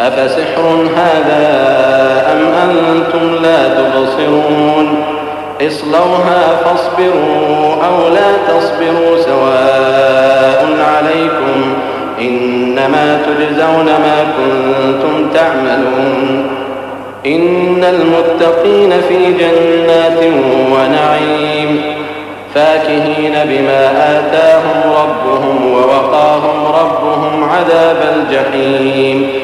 أفسحر هذا أم أنتم لا تبصرون؟ اصلوها فاصبروا أو لا تصبروا سواء عليكم إنما تجزون ما كنتم تعملون. إن المتقين في جنات ونعيم فاكهين بما آتاهم ربهم ووقاهم ربهم عذاب الجحيم.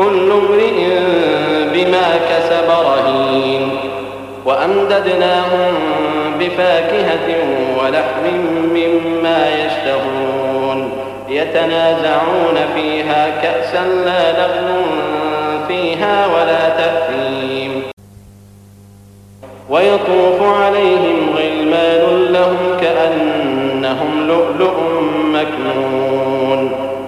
كل امرئ بما كسب رهين وأمددناهم بفاكهة ولحم مما يشتهون يتنازعون فيها كأسا لا لغن فيها ولا تأثيم ويطوف عليهم غلمان لهم كأنهم لؤلؤ مكنون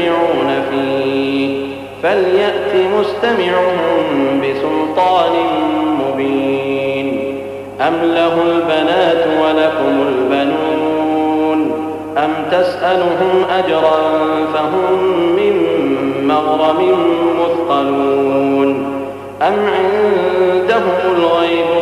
يستمعون فيه. فليأت مستمعهم بسلطان مبين. أم له البنات ولكم البنون؟ أم تسألهم أجرا فهم من مغرم مثقلون؟ أم عندهم الغيب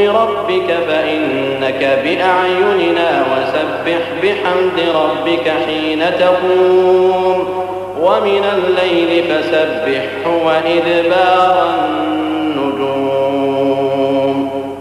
لحكم ربك فإنك بأعيننا وسبح بحمد ربك حين تقوم. ومن الليل فسبحه وإذبار النار